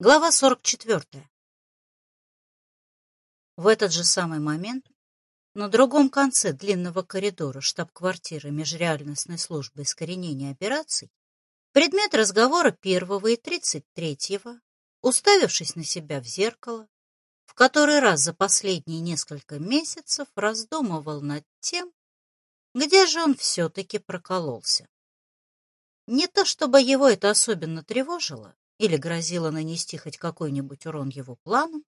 Глава 44. В этот же самый момент на другом конце длинного коридора штаб-квартиры Межреальностной службы искоренения операций предмет разговора первого и тридцать третьего, уставившись на себя в зеркало, в который раз за последние несколько месяцев раздумывал над тем, где же он все-таки прокололся. Не то чтобы его это особенно тревожило, или грозила нанести хоть какой-нибудь урон его планам,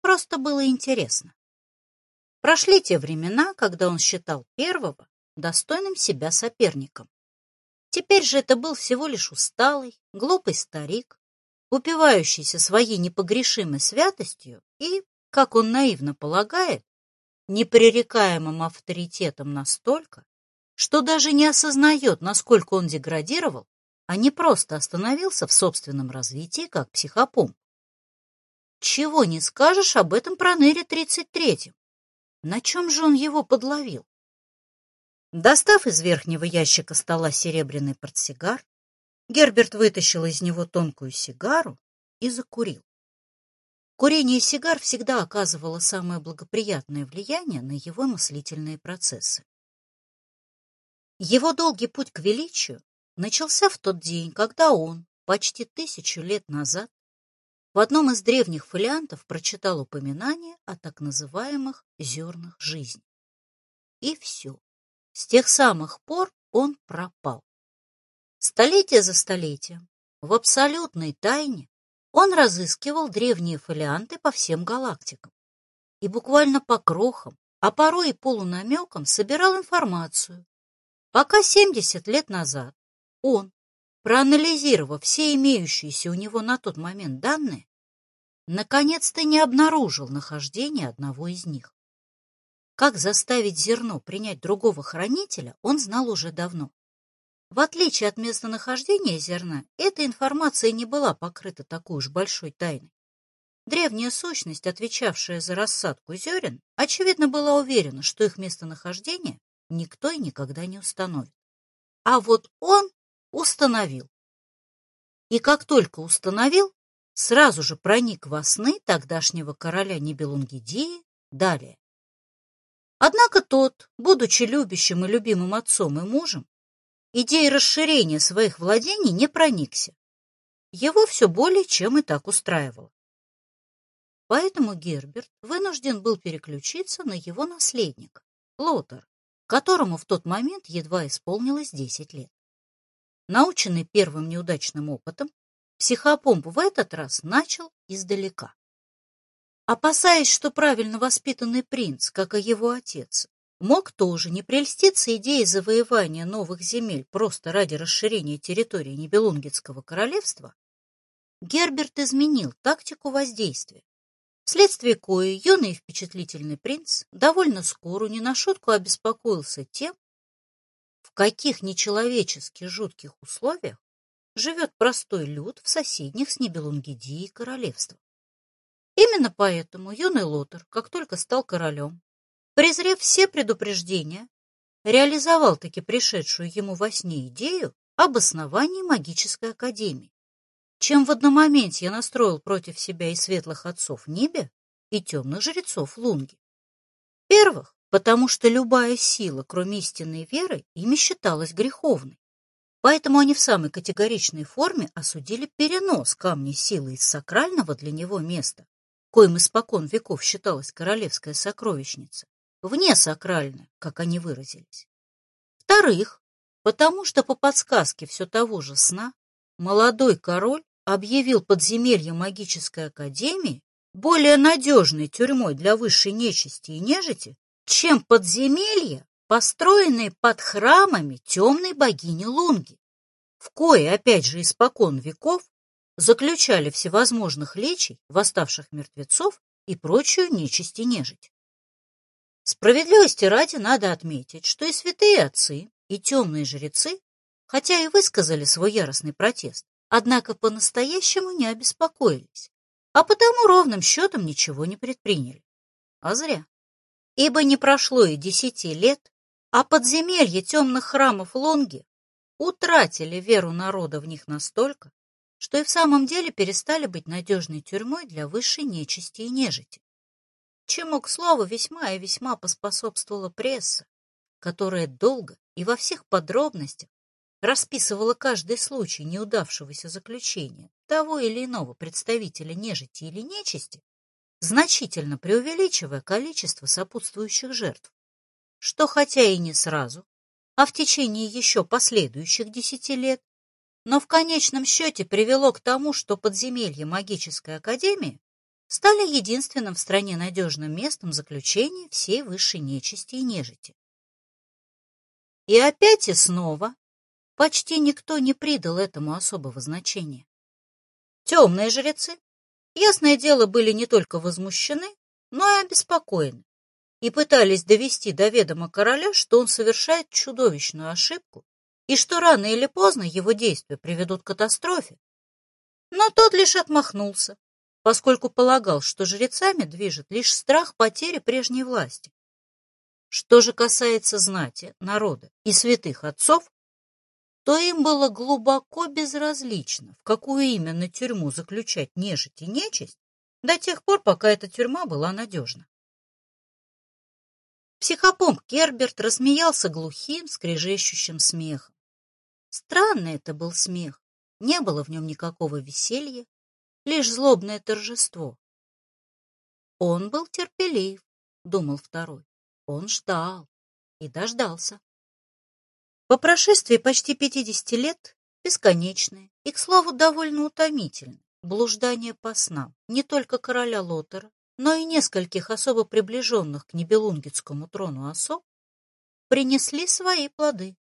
просто было интересно. Прошли те времена, когда он считал первого достойным себя соперником. Теперь же это был всего лишь усталый, глупый старик, упивающийся своей непогрешимой святостью и, как он наивно полагает, непререкаемым авторитетом настолько, что даже не осознает, насколько он деградировал а не просто остановился в собственном развитии как психопомп. Чего не скажешь об этом про Нере 33-м? На чем же он его подловил? Достав из верхнего ящика стола серебряный портсигар, Герберт вытащил из него тонкую сигару и закурил. Курение сигар всегда оказывало самое благоприятное влияние на его мыслительные процессы. Его долгий путь к величию начался в тот день, когда он, почти тысячу лет назад, в одном из древних фолиантов прочитал упоминание о так называемых зернах жизни. И все. С тех самых пор он пропал. Столетие за столетием, в абсолютной тайне, он разыскивал древние фолианты по всем галактикам и буквально по крохам, а порой и полунамекам собирал информацию, пока 70 лет назад он, проанализировав все имеющиеся у него на тот момент данные, наконец-то не обнаружил нахождение одного из них. Как заставить зерно принять другого хранителя, он знал уже давно. В отличие от местонахождения зерна, эта информация не была покрыта такой уж большой тайной. Древняя сущность, отвечавшая за рассадку зерен, очевидно была уверена, что их местонахождение никто и никогда не установит. А вот он установил. И как только установил, сразу же проник во сны тогдашнего короля Нибелунгидии далее. Однако тот, будучи любящим и любимым отцом и мужем, идеей расширения своих владений не проникся. Его все более чем и так устраивало. Поэтому Герберт вынужден был переключиться на его наследника, Лотар, которому в тот момент едва исполнилось 10 лет. Наученный первым неудачным опытом, психопомп в этот раз начал издалека. Опасаясь, что правильно воспитанный принц, как и его отец, мог тоже не прельститься идеей завоевания новых земель просто ради расширения территории Нибелунгетского королевства, Герберт изменил тактику воздействия, вследствие кои юный и впечатлительный принц довольно скоро не на шутку обеспокоился тем, в каких нечеловеческих жутких условиях живет простой люд в соседних с Нибелунгидией королевствах. Именно поэтому юный Лотер, как только стал королем, презрев все предупреждения, реализовал таки пришедшую ему во сне идею об основании магической академии, чем в одномоментье настроил против себя и светлых отцов Нибе, и темных жрецов Лунги. Первых потому что любая сила, кроме истинной веры, ими считалась греховной. Поэтому они в самой категоричной форме осудили перенос камня силы из сакрального для него места, коим испокон веков считалась королевская сокровищница, вне сакральное, как они выразились. Вторых, потому что по подсказке все того же сна молодой король объявил подземелье магической академии более надежной тюрьмой для высшей нечисти и нежити, чем подземелья, построенные под храмами темной богини Лунги, в кое, опять же, испокон веков заключали всевозможных лечий, восставших мертвецов и прочую нечисть и нежить. Справедливости ради надо отметить, что и святые отцы, и темные жрецы, хотя и высказали свой яростный протест, однако по-настоящему не обеспокоились, а потому ровным счетом ничего не предприняли. А зря ибо не прошло и десяти лет, а подземелья темных храмов Лонги утратили веру народа в них настолько, что и в самом деле перестали быть надежной тюрьмой для высшей нечисти и нежити. Чему, к слову, весьма и весьма поспособствовала пресса, которая долго и во всех подробностях расписывала каждый случай неудавшегося заключения того или иного представителя нежити или нечисти, значительно преувеличивая количество сопутствующих жертв, что хотя и не сразу, а в течение еще последующих десяти лет, но в конечном счете привело к тому, что подземелье магической академии стали единственным в стране надежным местом заключения всей высшей нечисти и нежити. И опять и снова почти никто не придал этому особого значения. Темные жрецы, ясное дело, были не только возмущены, но и обеспокоены и пытались довести до ведома короля, что он совершает чудовищную ошибку и что рано или поздно его действия приведут к катастрофе. Но тот лишь отмахнулся, поскольку полагал, что жрецами движет лишь страх потери прежней власти. Что же касается знати, народа и святых отцов, то им было глубоко безразлично, в какую именно тюрьму заключать нежить и нечисть, до тех пор, пока эта тюрьма была надежна. Психопомп Керберт рассмеялся глухим, скрежещущим смехом. Странный это был смех, не было в нем никакого веселья, лишь злобное торжество. Он был терпелив, думал второй. Он ждал и дождался. По прошествии почти пятидесяти лет, бесконечные и, к слову, довольно утомительные, блуждания по снам не только короля Лотера, но и нескольких особо приближенных к Небелунгетскому трону особ принесли свои плоды.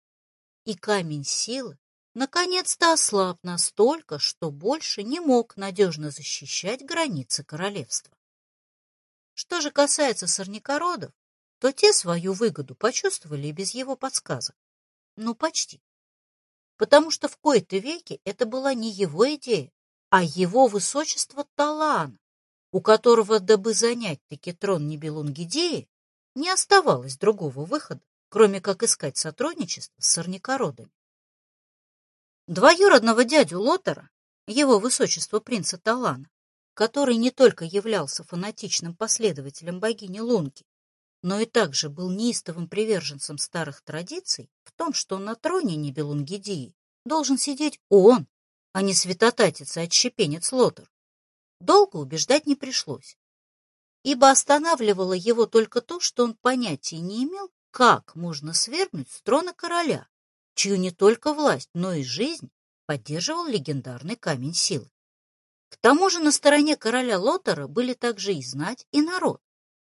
И камень силы наконец-то ослаб настолько, что больше не мог надежно защищать границы королевства. Что же касается сорнякородов, то те свою выгоду почувствовали и без его подсказок. Ну, почти. Потому что в кои-то веки это была не его идея, а его высочество Талана, у которого, дабы занять-таки трон Нибелунгидеи, не оставалось другого выхода, кроме как искать сотрудничество с сорнякородами. Двоюродного дядю Лотера, его высочество принца Талана, который не только являлся фанатичным последователем богини Лунки, но и также был неистовым приверженцем старых традиций в том, что на троне Нибелунгидии должен сидеть он, а не святотатец и отщепенец Лотер. Долго убеждать не пришлось, ибо останавливало его только то, что он понятия не имел, как можно свергнуть с трона короля, чью не только власть, но и жизнь поддерживал легендарный камень силы. К тому же на стороне короля Лотера были также и знать, и народ.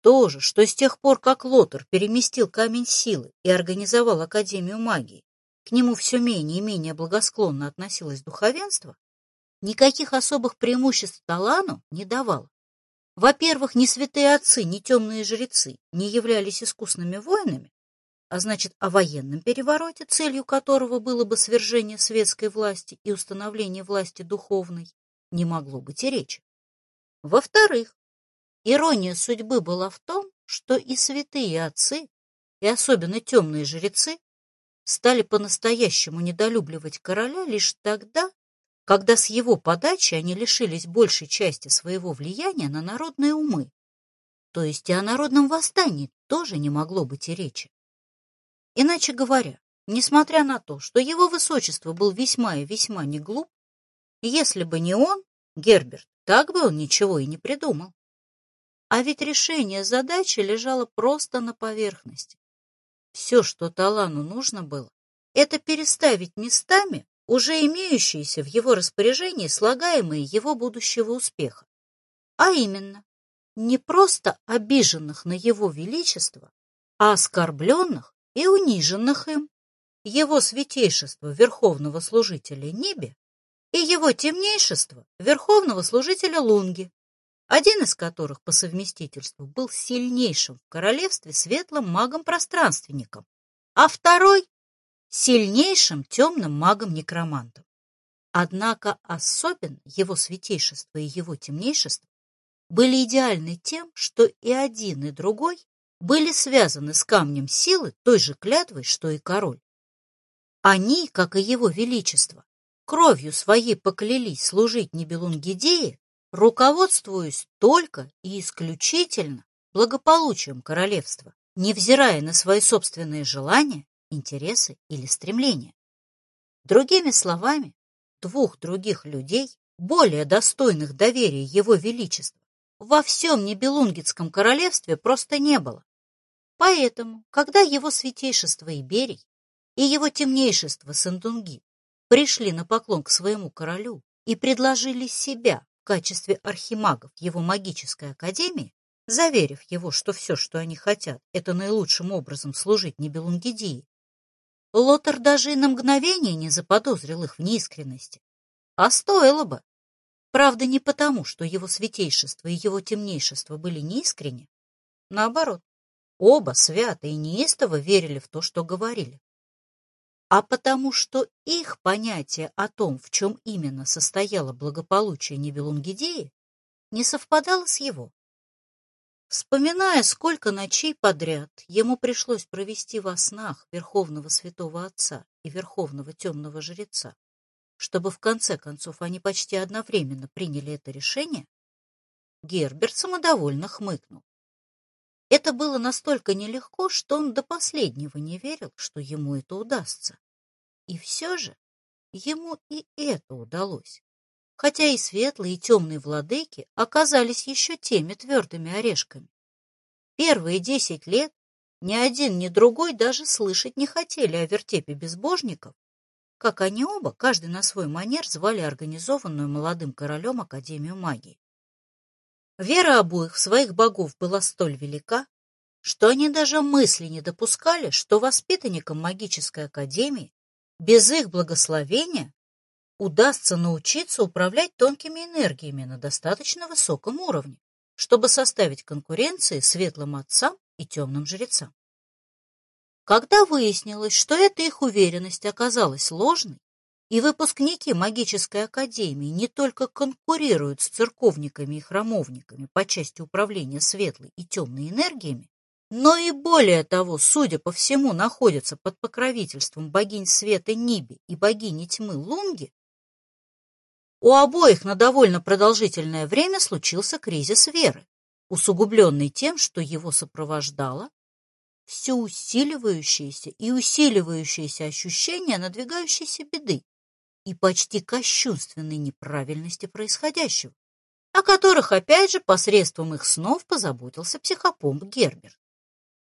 То же, что с тех пор, как Лотер переместил камень силы и организовал Академию магии, к нему все менее и менее благосклонно относилось духовенство, никаких особых преимуществ Талану не давало. Во-первых, ни святые отцы, ни темные жрецы не являлись искусными воинами, а значит, о военном перевороте, целью которого было бы свержение светской власти и установление власти духовной, не могло быть и речи. Во-вторых, ирония судьбы была в том, что и святые отцы, и особенно темные жрецы, стали по-настоящему недолюбливать короля лишь тогда, когда с его подачи они лишились большей части своего влияния на народные умы. То есть и о народном восстании тоже не могло быть и речи. Иначе говоря, несмотря на то, что его высочество был весьма и весьма не глуп, если бы не он, Герберт, так бы он ничего и не придумал. А ведь решение задачи лежало просто на поверхности. Все, что Талану нужно было, это переставить местами уже имеющиеся в его распоряжении слагаемые его будущего успеха. А именно, не просто обиженных на его величество, а оскорбленных и униженных им, его святейшество Верховного Служителя Небе и его темнейшество Верховного Служителя Лунги, один из которых по совместительству был сильнейшим в королевстве светлым магом-пространственником, а второй — сильнейшим темным магом-некромантом. Однако особенно его святейшество и его темнейшество были идеальны тем, что и один, и другой были связаны с камнем силы той же клятвой, что и король. Они, как и его величество, кровью своей поклялись служить Нибелунгидее, руководствуясь только и исключительно благополучием королевства, невзирая на свои собственные желания, интересы или стремления. Другими словами, двух других людей, более достойных доверия его величества, во всем Нибелунгетском королевстве просто не было. Поэтому, когда его святейшество Иберий и его темнейшество Сандунги пришли на поклон к своему королю и предложили себя качестве архимагов его магической академии, заверив его, что все, что они хотят, это наилучшим образом служить Нибелунгидии, Лотар даже и на мгновение не заподозрил их в неискренности. А стоило бы. Правда, не потому, что его святейшество и его темнейшество были неискренни. Наоборот, оба свято и неистово верили в то, что говорили. А потому, что их понятие о том, в чем именно состояло благополучие Нибелунгидеи, не совпадало с его. Вспоминая, сколько ночей подряд ему пришлось провести во снах Верховного Святого Отца и Верховного Темного Жреца, чтобы в конце концов они почти одновременно приняли это решение, Герберт самодовольно хмыкнул. Это было настолько нелегко, что он до последнего не верил, что ему это удастся. И все же ему и это удалось хотя и светлые, и темные владыки оказались еще теми твердыми орешками. Первые десять лет ни один, ни другой даже слышать не хотели о вертепе безбожников, как они оба, каждый на свой манер, звали организованную молодым королем Академию магии. Вера обоих в своих богов была столь велика, что они даже мысли не допускали, что воспитанникам магической академии без их благословения удастся научиться управлять тонкими энергиями на достаточно высоком уровне, чтобы составить конкуренции светлым отцам и темным жрецам. Когда выяснилось, что эта их уверенность оказалась ложной, и выпускники магической академии не только конкурируют с церковниками и храмовниками по части управления светлой и темной энергиями, но и более того, судя по всему, находятся под покровительством богинь света Ниби и богини тьмы Лунги, у обоих на довольно продолжительное время случился кризис веры, усугубленный тем, что его сопровождало все усиливающееся и усиливающееся ощущение надвигающейся беды и почти кощунственной неправильности происходящего, о которых, опять же, посредством их снов позаботился психопомп Герберт.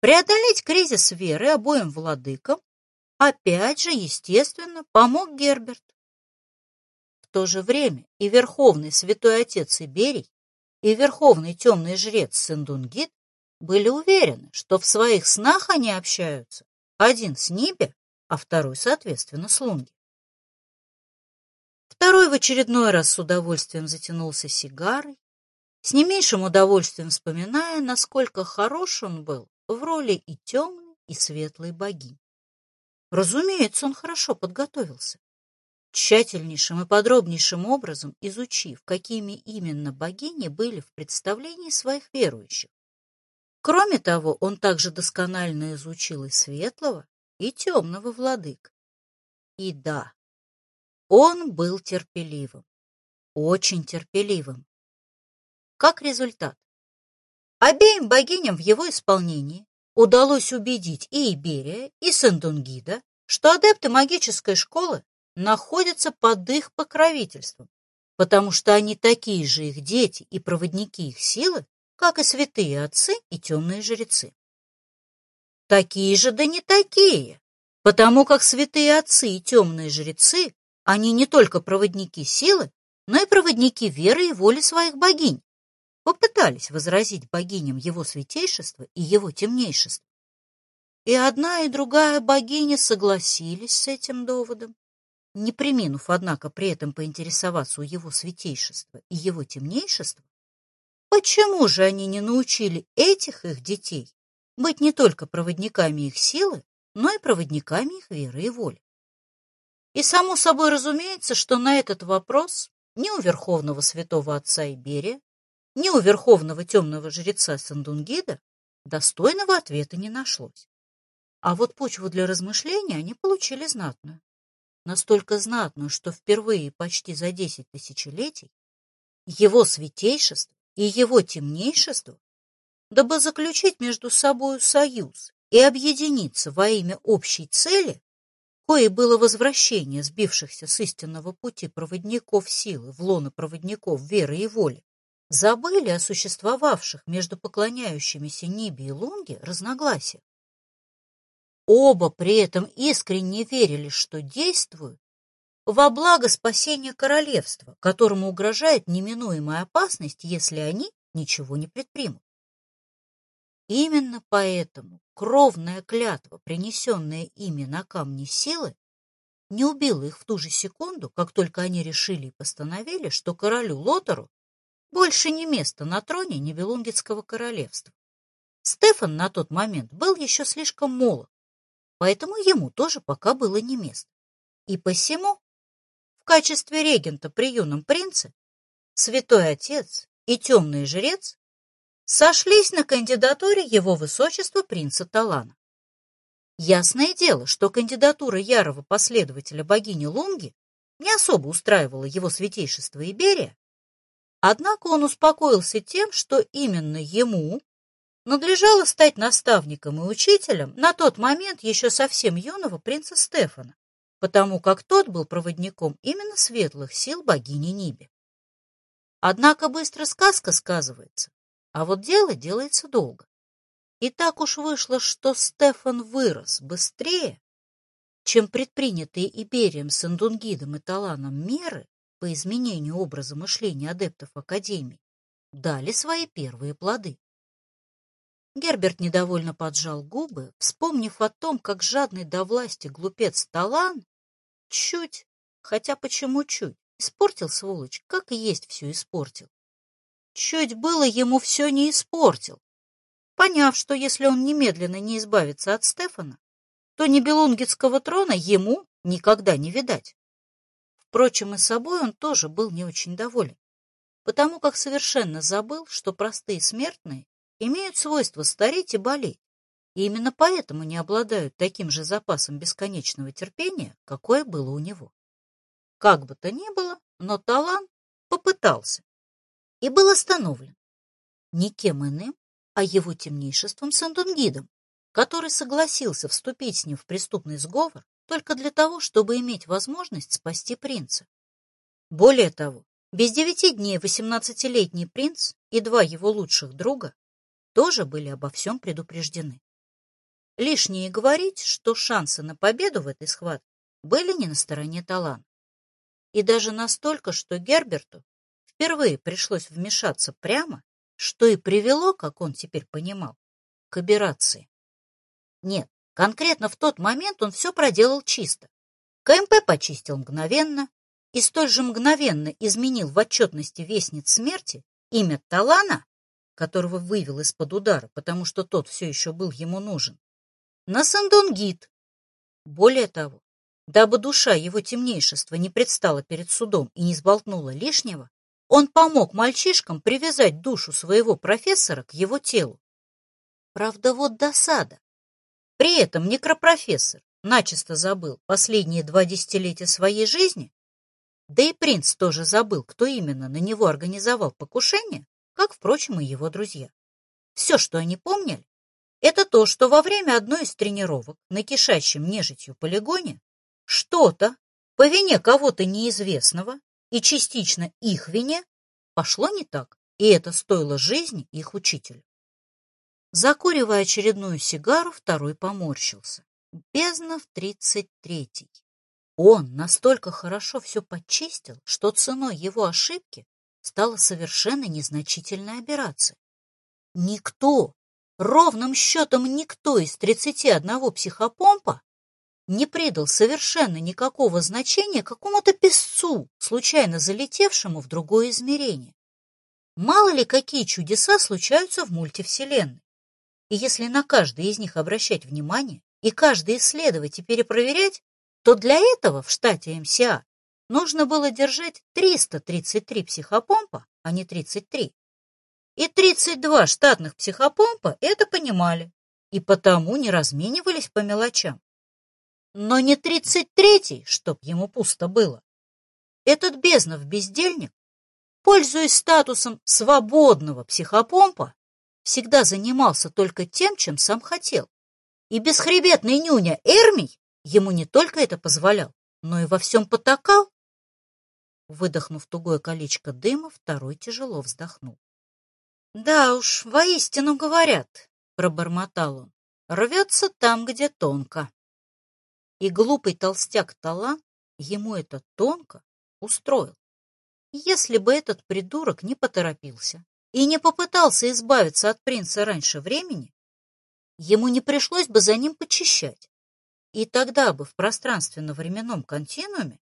Преодолеть кризис веры обоим владыкам, опять же, естественно, помог Герберт то же время и Верховный Святой Отец Иберий, и Верховный Темный Жрец Синдунгит были уверены, что в своих снах они общаются, один с Нибе, а второй, соответственно, с Лунги. Второй в очередной раз с удовольствием затянулся сигарой, с не меньшим удовольствием вспоминая, насколько хорош он был в роли и темной, и светлой богини. Разумеется, он хорошо подготовился тщательнейшим и подробнейшим образом изучив, какими именно богини были в представлении своих верующих. Кроме того, он также досконально изучил и светлого, и темного владык. И да, он был терпеливым, очень терпеливым. Как результат, обеим богиням в его исполнении удалось убедить и Иберия, и Сандунгида, что адепты магической школы находятся под их покровительством, потому что они такие же их дети и проводники их силы, как и святые отцы и темные жрецы. Такие же, да не такие, потому как святые отцы и темные жрецы, они не только проводники силы, но и проводники веры и воли своих богинь. Попытались возразить богиням его святейшества и его темнейшества. И одна и другая богиня согласились с этим доводом не приминув, однако, при этом поинтересоваться у его святейшества и его темнейшества, почему же они не научили этих их детей быть не только проводниками их силы, но и проводниками их веры и воли? И само собой разумеется, что на этот вопрос ни у Верховного Святого Отца Иберия, ни у Верховного Темного Жреца Сандунгида достойного ответа не нашлось. А вот почву для размышления они получили знатную. настолько знатную, что впервые почти за десять тысячелетий его святейшество и его темнейшество, дабы заключить между собою союз и объединиться во имя общей цели, кое было возвращение сбившихся с истинного пути проводников силы в лоно проводников веры и воли, забыли о существовавших между поклоняющимися Нибе и Лунге разногласиях. Оба при этом искренне верили, что действуют во благо спасения королевства, которому угрожает неминуемая опасность, если они ничего не предпримут. Именно поэтому кровная клятва, принесенная ими на камни силы, не убила их в ту же секунду, как только они решили и постановили, что королю Лотару больше не место на троне Нибелунгетского королевства. Стефан на тот момент был еще слишком молод, поэтому ему тоже пока было не место. И посему в качестве регента при юном принце святой отец и темный жрец сошлись на кандидатуре его высочества принца Талана. Ясное дело, что кандидатура ярого последователя богини Лунги не особо устраивала его святейшество Иберия, однако он успокоился тем, что именно ему надлежало стать наставником и учителем на тот момент еще совсем юного принца Стефана, потому как тот был проводником именно светлых сил богини Ниби. Однако быстро сказка сказывается, а вот дело делается долго. И так уж вышло, что Стефан вырос быстрее, чем предпринятые Иберием, Сандунгидом и Таланом меры по изменению образа мышления адептов Академии дали свои первые плоды. Герберт недовольно поджал губы, вспомнив о том, как жадный до власти глупец Талан Чуть, хотя почему чуть, испортил, сволочь, как и есть все испортил. Чуть было ему все не испортил, поняв, что если он немедленно не избавится от Стефана, то Нибелунгетского трона ему никогда не видать. Впрочем, и собой он тоже был не очень доволен, потому как совершенно забыл, что простые смертные имеют свойство стареть и болеть, и именно поэтому не обладают таким же запасом бесконечного терпения, какое было у него. Как бы то ни было, но талант попытался и был остановлен никем иным, а его темнейшеством Сандунгидом, который согласился вступить с ним в преступный сговор только для того, чтобы иметь возможность спасти принца. Более того, без девяти дней восемнадцатилетний принц и два его лучших друга тоже были обо всем предупреждены. Лишнее говорить, что шансы на победу в этой схватке были не на стороне таланта. И даже настолько, что Герберту впервые пришлось вмешаться прямо, что и привело, как он теперь понимал, к операции. Нет, конкретно в тот момент он все проделал чисто. КМП почистил мгновенно и столь же мгновенно изменил в отчетности Вестниц Смерти имя Талана, которого вывел из-под удара, потому что тот все еще был ему нужен, на Сандонгит. Более того, дабы душа его темнейшества не предстала перед судом и не сболтнула лишнего, он помог мальчишкам привязать душу своего профессора к его телу. Правда, вот досада. При этом некропрофессор начисто забыл последние два десятилетия своей жизни, да и принц тоже забыл, кто именно на него организовал покушение, как, впрочем, и его друзья. Все, что они помнили, это то, что во время одной из тренировок на кишащем нежитью полигоне что-то по вине кого-то неизвестного и частично их вине пошло не так, и это стоило жизни их учителю. Закуривая очередную сигару, второй поморщился. Бездна в тридцать третий. Он настолько хорошо все почистил, что ценой его ошибки стала совершенно незначительная операция. Никто Ровным счетом никто из 31 психопомпа не придал совершенно никакого значения какому-то песцу, случайно залетевшему в другое измерение. Мало ли какие чудеса случаются в мультивселенной. И если на каждый из них обращать внимание и каждый исследовать и перепроверять, то для этого в штате МСА нужно было держать 333 психопомпа, а не 33. И 32 штатных психопомпа это понимали и потому не разменивались по мелочам. Но не тридцать третий, чтоб ему пусто было. Этот Безнов бездельник, пользуясь статусом свободного психопомпа, всегда занимался только тем, чем сам хотел. И бесхребетный нюня Эрмий ему не только это позволял, но и во всем потакал. Выдохнув тугое колечко дыма, второй тяжело вздохнул. «Да уж, воистину говорят», — пробормотал он, — «рвется там, где тонко». И глупый толстяк Талан ему это тонко устроил. Если бы этот придурок не поторопился и не попытался избавиться от принца раньше времени, ему не пришлось бы за ним почищать. И тогда бы в пространственно-временном континууме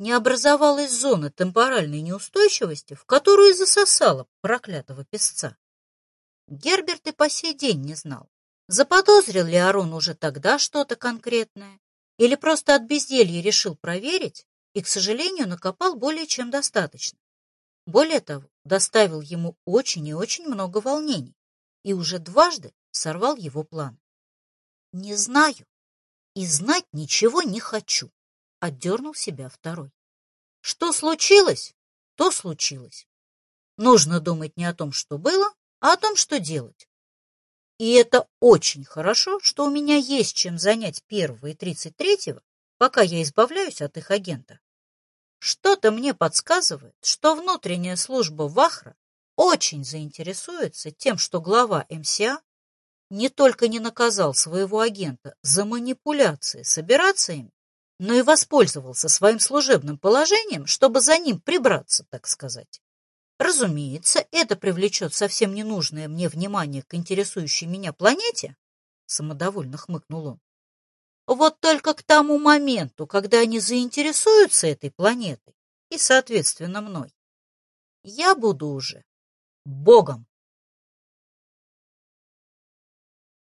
не образовалась зона темпоральной неустойчивости, в которую засосала проклятого песца. Герберт и по сей день не знал, заподозрил ли Арон уже тогда что-то конкретное, или просто от безделья решил проверить и, к сожалению, накопал более чем достаточно. Более того, доставил ему очень и очень много волнений и уже дважды сорвал его план. «Не знаю и знать ничего не хочу», — отдернул себя второй. «Что случилось, то случилось. Нужно думать не о том, что было, а о том, что делать. И это очень хорошо, что у меня есть чем занять первого и тридцать третьего, пока я избавляюсь от их агента. Что-то мне подсказывает, что внутренняя служба Вахра очень заинтересуется тем, что глава МСА не только не наказал своего агента за манипуляции с операциями, но и воспользовался своим служебным положением, чтобы за ним прибраться, так сказать. Разумеется, это привлечет совсем ненужное мне внимание к интересующей меня планете, самодовольно хмыкнул он. Вот только к тому моменту, когда они заинтересуются этой планетой и, соответственно, мной, я буду уже богом.